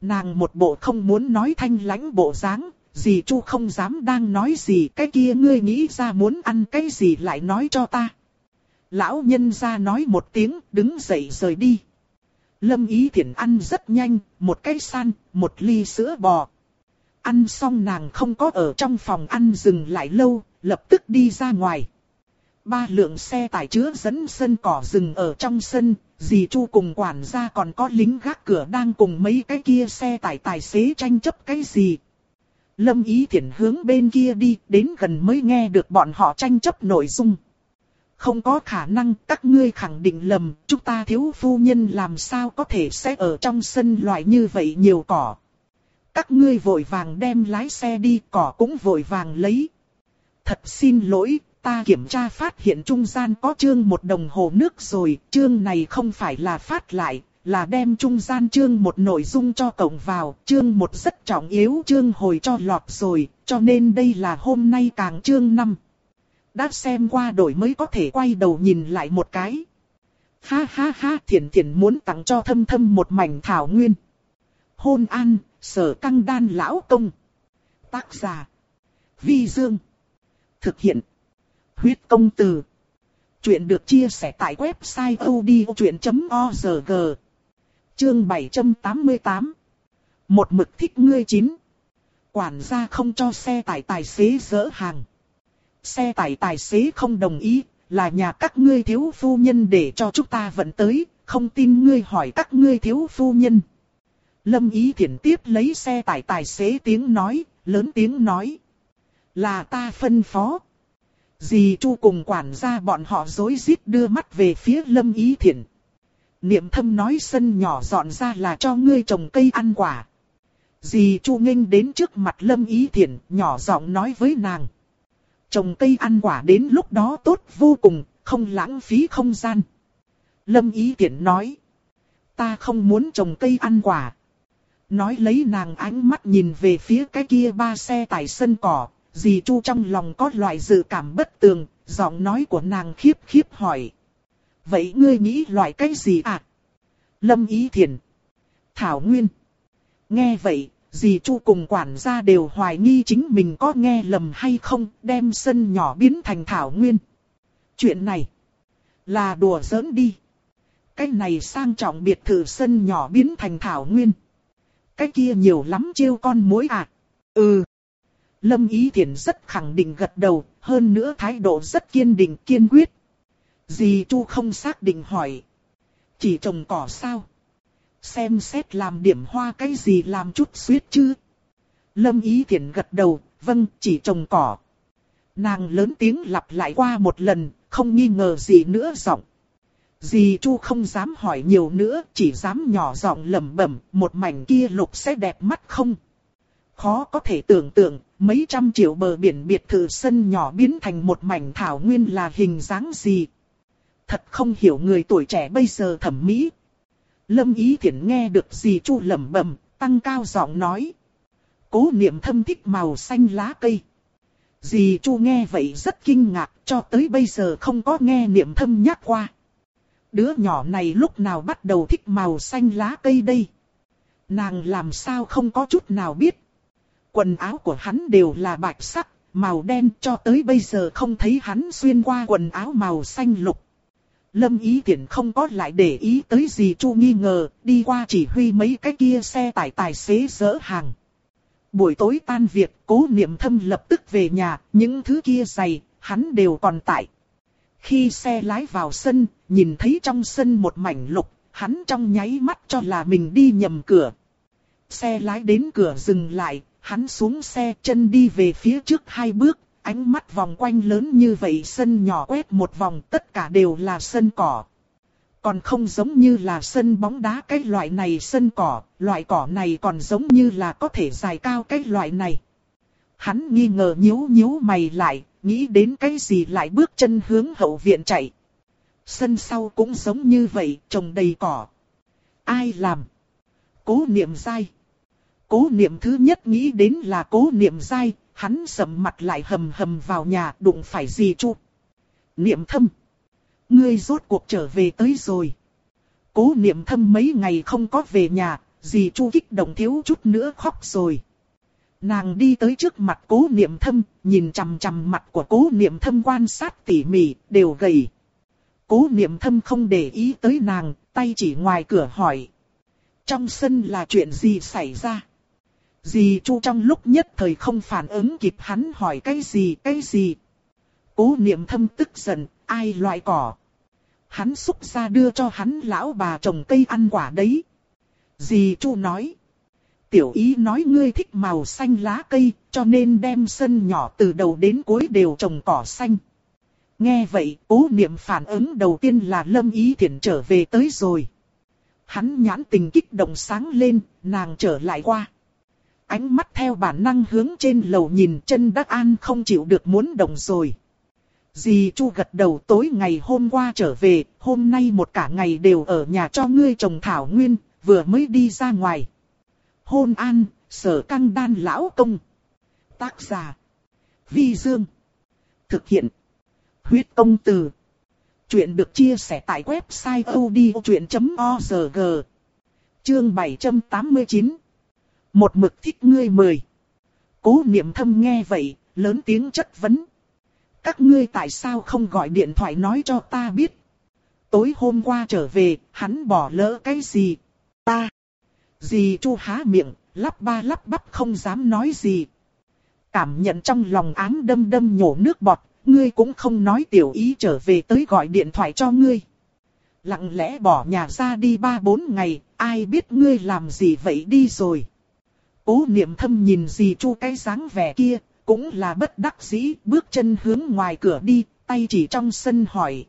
Nàng một bộ không muốn nói thanh lãnh bộ dáng, dì Chu không dám đang nói gì cái kia ngươi nghĩ ra muốn ăn cái gì lại nói cho ta. Lão nhân ra nói một tiếng, đứng dậy rời đi. Lâm ý thiển ăn rất nhanh, một cái san, một ly sữa bò. Ăn xong nàng không có ở trong phòng ăn dừng lại lâu, lập tức đi ra ngoài. Ba lượng xe tải chứa dẫn sân cỏ rừng ở trong sân, dì Chu cùng quản gia còn có lính gác cửa đang cùng mấy cái kia xe tải tài xế tranh chấp cái gì. Lâm Ý Thiển hướng bên kia đi, đến gần mới nghe được bọn họ tranh chấp nội dung. Không có khả năng các ngươi khẳng định lầm, chúng ta thiếu phu nhân làm sao có thể sẽ ở trong sân loại như vậy nhiều cỏ. Các ngươi vội vàng đem lái xe đi, cỏ cũng vội vàng lấy. Thật xin lỗi, ta kiểm tra phát hiện trung gian có chương một đồng hồ nước rồi, chương này không phải là phát lại, là đem trung gian chương một nội dung cho cộng vào, chương một rất trọng yếu chương hồi cho lọt rồi, cho nên đây là hôm nay càng chương 5. Đã xem qua đổi mới có thể quay đầu nhìn lại một cái. Ha ha ha thiền thiền muốn tặng cho thâm thâm một mảnh thảo nguyên. Hôn an, sở căng đan lão công. Tác giả. Vi Dương. Thực hiện. Huyết công từ. Chuyện được chia sẻ tại website odchuyện.org. Chương 788. Một mực thích ngươi chín. Quản gia không cho xe tải tài xế dỡ hàng. Xe tải tài xế không đồng ý, là nhà các ngươi thiếu phu nhân để cho chúng ta vận tới, không tin ngươi hỏi các ngươi thiếu phu nhân. Lâm Ý Thiển tiếp lấy xe tải tài xế tiếng nói, lớn tiếng nói. Là ta phân phó. Dì Chu cùng quản gia bọn họ dối rít đưa mắt về phía Lâm Ý Thiển. Niệm thâm nói sân nhỏ dọn ra là cho ngươi trồng cây ăn quả. Dì Chu nghênh đến trước mặt Lâm Ý Thiển, nhỏ giọng nói với nàng. Trồng cây ăn quả đến lúc đó tốt vô cùng, không lãng phí không gian. Lâm Ý Thiển nói. Ta không muốn trồng cây ăn quả. Nói lấy nàng ánh mắt nhìn về phía cái kia ba xe tải sân cỏ, dì Chu trong lòng có loại dự cảm bất tường, giọng nói của nàng khiếp khiếp hỏi. Vậy ngươi nghĩ loại cái gì à? Lâm Ý Thiền. thảo nguyên. Nghe vậy, dì Chu cùng quản gia đều hoài nghi chính mình có nghe lầm hay không, đem sân nhỏ biến thành thảo nguyên. Chuyện này là đùa giỡn đi. Cái này sang trọng biệt thự sân nhỏ biến thành thảo nguyên. Cái kia nhiều lắm chiêu con mối à. Ừ. Lâm Ý Thiển rất khẳng định gật đầu, hơn nữa thái độ rất kiên định kiên quyết. Dì Chu không xác định hỏi. Chỉ trồng cỏ sao? Xem xét làm điểm hoa cái gì làm chút suyết chứ? Lâm Ý Thiển gật đầu, vâng, chỉ trồng cỏ. Nàng lớn tiếng lặp lại qua một lần, không nghi ngờ gì nữa giọng. Dì Chu không dám hỏi nhiều nữa, chỉ dám nhỏ giọng lẩm bẩm, một mảnh kia lục sẽ đẹp mắt không? Khó có thể tưởng tượng, mấy trăm triệu bờ biển biệt thự sân nhỏ biến thành một mảnh thảo nguyên là hình dáng gì. Thật không hiểu người tuổi trẻ bây giờ thẩm mỹ. Lâm Ý Thiển nghe được dì Chu lẩm bẩm, tăng cao giọng nói. Cố niệm thâm thích màu xanh lá cây. Dì Chu nghe vậy rất kinh ngạc, cho tới bây giờ không có nghe niệm thâm nhắc qua. Đứa nhỏ này lúc nào bắt đầu thích màu xanh lá cây đây? Nàng làm sao không có chút nào biết. Quần áo của hắn đều là bạch sắc, màu đen cho tới bây giờ không thấy hắn xuyên qua quần áo màu xanh lục. Lâm Ý Tiễn không có lại để ý tới gì Chu nghi ngờ, đi qua chỉ huy mấy cái kia xe tải tài xế dỡ hàng. Buổi tối tan việc, cố niệm thâm lập tức về nhà, những thứ kia giày, hắn đều còn tại. Khi xe lái vào sân, nhìn thấy trong sân một mảnh lục, hắn trong nháy mắt cho là mình đi nhầm cửa. Xe lái đến cửa dừng lại, hắn xuống xe chân đi về phía trước hai bước, ánh mắt vòng quanh lớn như vậy sân nhỏ quét một vòng tất cả đều là sân cỏ. Còn không giống như là sân bóng đá cái loại này sân cỏ, loại cỏ này còn giống như là có thể dài cao cái loại này. Hắn nghi ngờ nhíu nhíu mày lại, nghĩ đến cái gì lại bước chân hướng hậu viện chạy. Sân sau cũng giống như vậy, trồng đầy cỏ. Ai làm? Cố niệm dai. Cố niệm thứ nhất nghĩ đến là cố niệm dai, hắn sầm mặt lại hầm hầm vào nhà đụng phải gì chu. Niệm thâm. Ngươi rốt cuộc trở về tới rồi. Cố niệm thâm mấy ngày không có về nhà, dì chu kích động thiếu chút nữa khóc rồi. Nàng đi tới trước mặt cố niệm thâm, nhìn chằm chằm mặt của cố niệm thâm quan sát tỉ mỉ, đều gầy. Cố niệm thâm không để ý tới nàng, tay chỉ ngoài cửa hỏi. Trong sân là chuyện gì xảy ra? Dì Chu trong lúc nhất thời không phản ứng kịp hắn hỏi cái gì cái gì. Cố niệm thâm tức giận, ai loại cỏ. Hắn xúc ra đưa cho hắn lão bà trồng cây ăn quả đấy. Dì Chu nói. Tiểu ý nói ngươi thích màu xanh lá cây, cho nên đem sân nhỏ từ đầu đến cuối đều trồng cỏ xanh. Nghe vậy, cố niệm phản ứng đầu tiên là lâm ý thiện trở về tới rồi. Hắn nhãn tình kích động sáng lên, nàng trở lại qua ánh mắt theo bản năng hướng trên lầu nhìn chân đắc an không chịu được muốn động rồi. Dì Chu gật đầu tối ngày hôm qua trở về, hôm nay một cả ngày đều ở nhà cho ngươi trồng thảo nguyên, vừa mới đi ra ngoài. Hôn an, sở căng đan lão công. Tác giả. Vi Dương. Thực hiện. Huyết công từ. Chuyện được chia sẻ tại website odchuyện.org. Chương 789. Một mực thích ngươi mời. Cố niệm thâm nghe vậy, lớn tiếng chất vấn. Các ngươi tại sao không gọi điện thoại nói cho ta biết? Tối hôm qua trở về, hắn bỏ lỡ cái gì? Ta. Dì chu há miệng, lắp ba lắp bắp không dám nói gì. Cảm nhận trong lòng ám đâm đâm nhổ nước bọt, ngươi cũng không nói tiểu ý trở về tới gọi điện thoại cho ngươi. Lặng lẽ bỏ nhà ra đi ba bốn ngày, ai biết ngươi làm gì vậy đi rồi. Cố niệm thâm nhìn Dì chu cái dáng vẻ kia, cũng là bất đắc dĩ, bước chân hướng ngoài cửa đi, tay chỉ trong sân hỏi.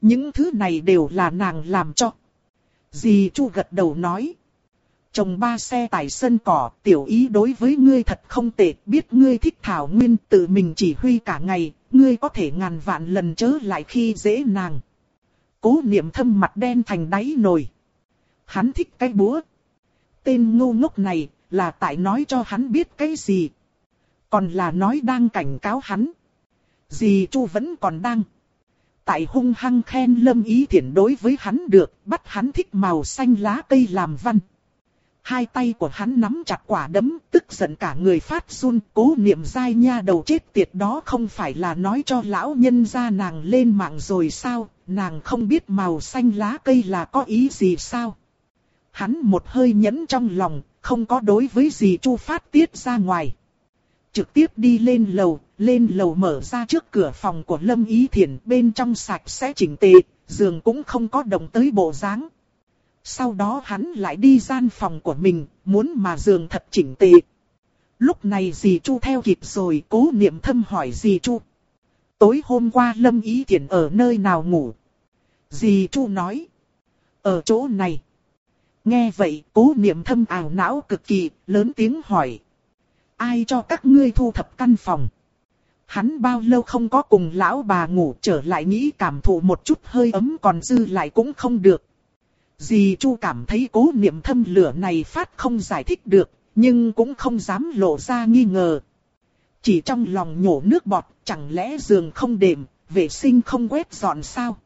Những thứ này đều là nàng làm cho. Dì chu gật đầu nói trồng ba xe tại sân cỏ, tiểu ý đối với ngươi thật không tệ, biết ngươi thích thảo nguyên tự mình chỉ huy cả ngày, ngươi có thể ngàn vạn lần chớ lại khi dễ nàng. Cố niệm thâm mặt đen thành đáy nồi. Hắn thích cái búa. Tên ngu ngốc này, là tại nói cho hắn biết cái gì. Còn là nói đang cảnh cáo hắn. Dì Chu vẫn còn đang. Tại hung hăng khen lâm ý thiện đối với hắn được, bắt hắn thích màu xanh lá cây làm văn. Hai tay của hắn nắm chặt quả đấm, tức giận cả người phát run, cố niệm dai nha đầu chết tiệt đó không phải là nói cho lão nhân ra nàng lên mạng rồi sao, nàng không biết màu xanh lá cây là có ý gì sao. Hắn một hơi nhẫn trong lòng, không có đối với gì chu phát tiết ra ngoài. Trực tiếp đi lên lầu, lên lầu mở ra trước cửa phòng của Lâm Ý Thiển bên trong sạch sẽ chỉnh tề, giường cũng không có động tới bộ dáng. Sau đó hắn lại đi gian phòng của mình, muốn mà giường thật chỉnh tề. Lúc này dì Chu theo kịp rồi, cố niệm thâm hỏi dì Chu. Tối hôm qua Lâm Ý Thiển ở nơi nào ngủ? Dì Chu nói. Ở chỗ này. Nghe vậy, cố niệm thâm ảo não cực kỳ, lớn tiếng hỏi. Ai cho các ngươi thu thập căn phòng? Hắn bao lâu không có cùng lão bà ngủ trở lại nghĩ cảm thụ một chút hơi ấm còn dư lại cũng không được. Dì Chu cảm thấy cố niệm thâm lửa này phát không giải thích được, nhưng cũng không dám lộ ra nghi ngờ. Chỉ trong lòng nhổ nước bọt, chẳng lẽ giường không đệm, vệ sinh không quét dọn sao?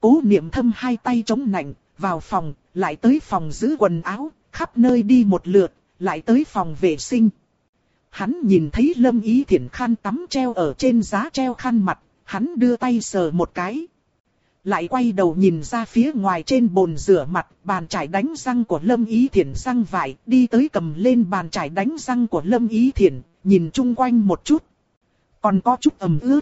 Cố niệm thâm hai tay chống nạnh, vào phòng, lại tới phòng giữ quần áo, khắp nơi đi một lượt, lại tới phòng vệ sinh. Hắn nhìn thấy lâm ý thiển khăn tắm treo ở trên giá treo khăn mặt, hắn đưa tay sờ một cái. Lại quay đầu nhìn ra phía ngoài trên bồn rửa mặt, bàn chải đánh răng của Lâm Ý Thiển răng vải, đi tới cầm lên bàn chải đánh răng của Lâm Ý Thiển, nhìn chung quanh một chút. Còn có chút ẩm ướt.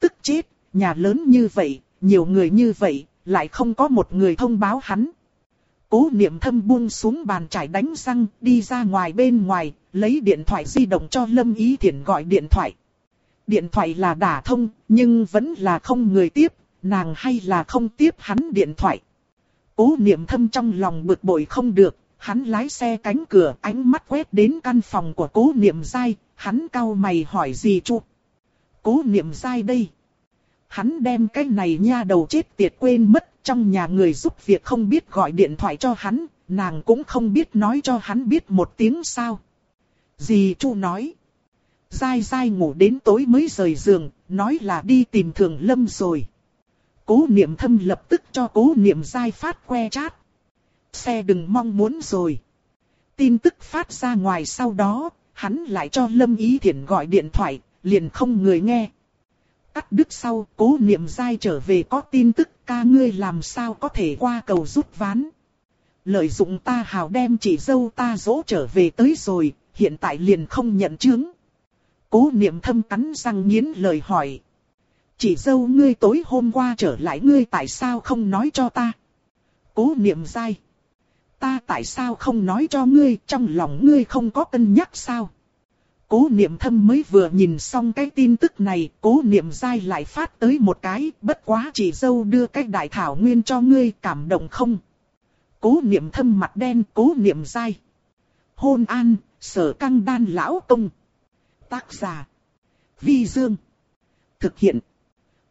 Tức chết, nhà lớn như vậy, nhiều người như vậy, lại không có một người thông báo hắn. Cố niệm thâm buông xuống bàn chải đánh răng, đi ra ngoài bên ngoài, lấy điện thoại di động cho Lâm Ý Thiển gọi điện thoại. Điện thoại là đả thông, nhưng vẫn là không người tiếp, nàng hay là không tiếp hắn điện thoại. Cố niệm thâm trong lòng bực bội không được, hắn lái xe cánh cửa ánh mắt quét đến căn phòng của cố niệm dai, hắn cau mày hỏi gì chu. Cố niệm dai đây. Hắn đem cái này nha đầu chết tiệt quên mất trong nhà người giúp việc không biết gọi điện thoại cho hắn, nàng cũng không biết nói cho hắn biết một tiếng sao. Dì Chu nói. Dai dai ngủ đến tối mới rời giường, nói là đi tìm thường lâm rồi. Cố niệm thâm lập tức cho cố niệm dai phát que chat. Xe đừng mong muốn rồi. Tin tức phát ra ngoài sau đó, hắn lại cho Lâm Ý Thiển gọi điện thoại, liền không người nghe. Cắt đứt sau, cố niệm dai trở về có tin tức ca ngươi làm sao có thể qua cầu rút ván. Lợi dụng ta hào đem chị dâu ta dỗ trở về tới rồi, hiện tại liền không nhận chứng. Cố niệm thâm cắn răng nghiến lời hỏi. Chị dâu ngươi tối hôm qua trở lại ngươi tại sao không nói cho ta? Cố niệm dai. Ta tại sao không nói cho ngươi trong lòng ngươi không có cân nhắc sao? Cố niệm thâm mới vừa nhìn xong cái tin tức này, cố niệm dai lại phát tới một cái, bất quá chị dâu đưa cái đại thảo nguyên cho ngươi cảm động không? Cố niệm thâm mặt đen, cố niệm dai. Hôn an, sở căng đan lão công. Tác giả. Vi Dương. Thực hiện.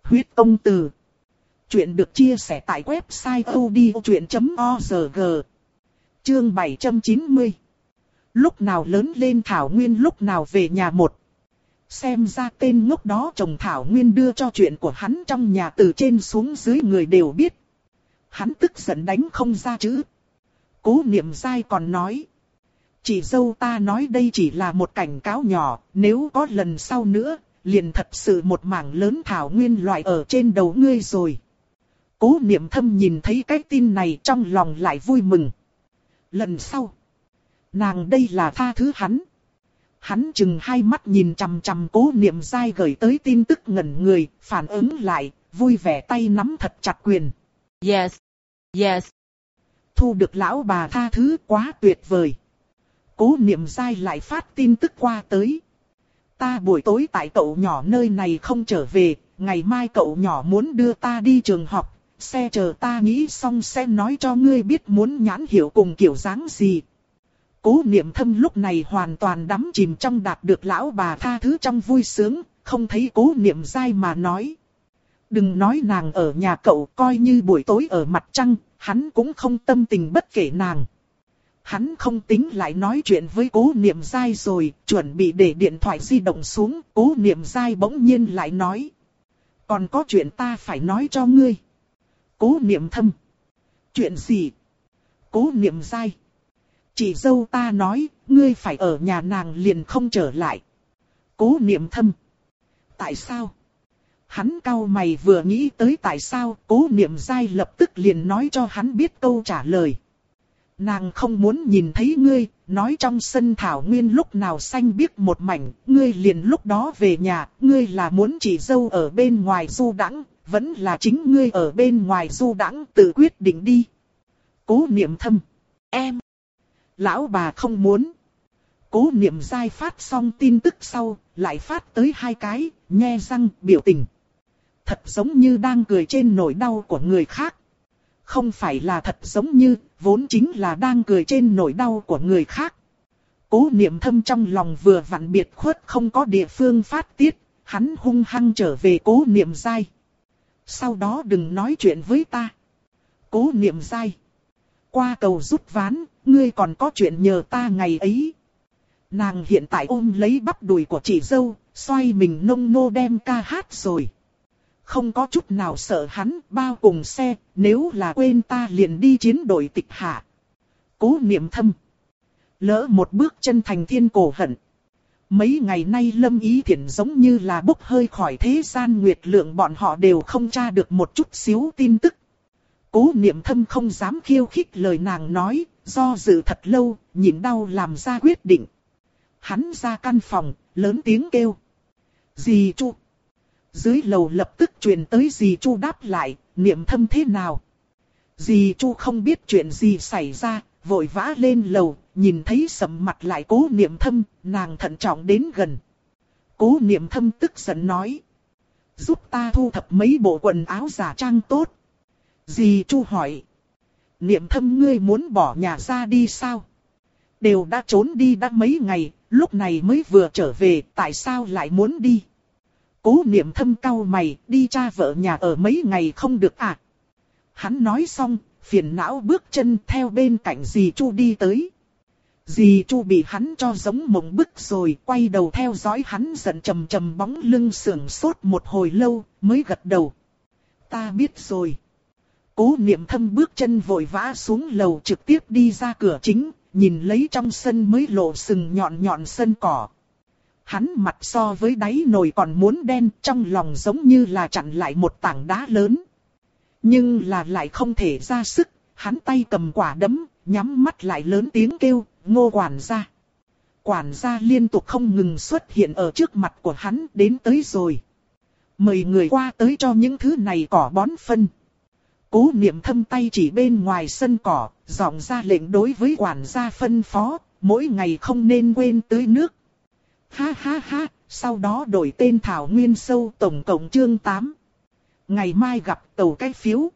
Huyết công từ. Chuyện được chia sẻ tại website odchuyện.org. Chương 790. Lúc nào lớn lên Thảo Nguyên lúc nào về nhà một. Xem ra tên ngốc đó chồng Thảo Nguyên đưa cho chuyện của hắn trong nhà từ trên xuống dưới người đều biết. Hắn tức giận đánh không ra chữ. Cố niệm dai còn nói. Chị dâu ta nói đây chỉ là một cảnh cáo nhỏ, nếu có lần sau nữa, liền thật sự một mảng lớn thảo nguyên loại ở trên đầu ngươi rồi. Cố niệm thâm nhìn thấy cái tin này trong lòng lại vui mừng. Lần sau, nàng đây là tha thứ hắn. Hắn chừng hai mắt nhìn chằm chằm cố niệm dai gửi tới tin tức ngẩn người, phản ứng lại, vui vẻ tay nắm thật chặt quyền. Yes, yes. Thu được lão bà tha thứ quá tuyệt vời. Cố niệm dai lại phát tin tức qua tới. Ta buổi tối tại cậu nhỏ nơi này không trở về, ngày mai cậu nhỏ muốn đưa ta đi trường học, xe chờ ta nghĩ xong sẽ nói cho ngươi biết muốn nhãn hiểu cùng kiểu dáng gì. Cố niệm thâm lúc này hoàn toàn đắm chìm trong đạt được lão bà tha thứ trong vui sướng, không thấy cố niệm dai mà nói. Đừng nói nàng ở nhà cậu coi như buổi tối ở mặt trăng, hắn cũng không tâm tình bất kể nàng. Hắn không tính lại nói chuyện với cố niệm dai rồi, chuẩn bị để điện thoại di động xuống, cố niệm dai bỗng nhiên lại nói. Còn có chuyện ta phải nói cho ngươi. Cố niệm thâm. Chuyện gì? Cố niệm dai. Chị dâu ta nói, ngươi phải ở nhà nàng liền không trở lại. Cố niệm thâm. Tại sao? Hắn cao mày vừa nghĩ tới tại sao cố niệm dai lập tức liền nói cho hắn biết câu trả lời. Nàng không muốn nhìn thấy ngươi, nói trong sân thảo nguyên lúc nào xanh biếc một mảnh, ngươi liền lúc đó về nhà, ngươi là muốn chỉ dâu ở bên ngoài du đãng, vẫn là chính ngươi ở bên ngoài du đãng tự quyết định đi. Cố niệm thâm, em, lão bà không muốn. Cố niệm dai phát xong tin tức sau, lại phát tới hai cái, nhe răng, biểu tình. Thật giống như đang cười trên nỗi đau của người khác. Không phải là thật giống như, vốn chính là đang cười trên nỗi đau của người khác. Cố niệm thâm trong lòng vừa vặn biệt khuất không có địa phương phát tiết, hắn hung hăng trở về cố niệm dai. Sau đó đừng nói chuyện với ta. Cố niệm dai. Qua cầu rút ván, ngươi còn có chuyện nhờ ta ngày ấy. Nàng hiện tại ôm lấy bắp đùi của chị dâu, xoay mình nông nô đem ca hát rồi. Không có chút nào sợ hắn, bao cùng xe, nếu là quên ta liền đi chiến đội tịch hạ. Cố niệm thâm. Lỡ một bước chân thành thiên cổ hận. Mấy ngày nay lâm ý thiện giống như là bốc hơi khỏi thế gian nguyệt lượng bọn họ đều không tra được một chút xíu tin tức. Cố niệm thâm không dám khiêu khích lời nàng nói, do dự thật lâu, nhịn đau làm ra quyết định. Hắn ra căn phòng, lớn tiếng kêu. Dì chu. Dưới lầu lập tức truyền tới dì chu đáp lại, niệm thâm thế nào. Dì chu không biết chuyện gì xảy ra, vội vã lên lầu, nhìn thấy sầm mặt lại cố niệm thâm, nàng thận trọng đến gần. Cố niệm thâm tức giận nói. Giúp ta thu thập mấy bộ quần áo giả trang tốt. Dì chu hỏi. Niệm thâm ngươi muốn bỏ nhà ra đi sao? Đều đã trốn đi đã mấy ngày, lúc này mới vừa trở về, tại sao lại muốn đi? Cố niệm thâm cau mày, đi cha vợ nhà ở mấy ngày không được à? Hắn nói xong, phiền não bước chân theo bên cạnh dì Chu đi tới. Dì Chu bị hắn cho giống mộng bức rồi, quay đầu theo dõi hắn giận trầm trầm bóng lưng sưởng sốt một hồi lâu, mới gật đầu. Ta biết rồi. Cố niệm thâm bước chân vội vã xuống lầu trực tiếp đi ra cửa chính, nhìn lấy trong sân mới lộ sừng nhọn nhọn sân cỏ. Hắn mặt so với đáy nồi còn muốn đen, trong lòng giống như là chặn lại một tảng đá lớn. Nhưng là lại không thể ra sức, hắn tay cầm quả đấm, nhắm mắt lại lớn tiếng kêu, ngô quản gia. Quản gia liên tục không ngừng xuất hiện ở trước mặt của hắn đến tới rồi. Mời người qua tới cho những thứ này cỏ bón phân. Cố niệm thâm tay chỉ bên ngoài sân cỏ, giọng ra lệnh đối với quản gia phân phó, mỗi ngày không nên quên tưới nước. Ha ha ha, sau đó đổi tên Thảo Nguyên Sâu tổng cộng chương 8. Ngày mai gặp tàu cái phiếu.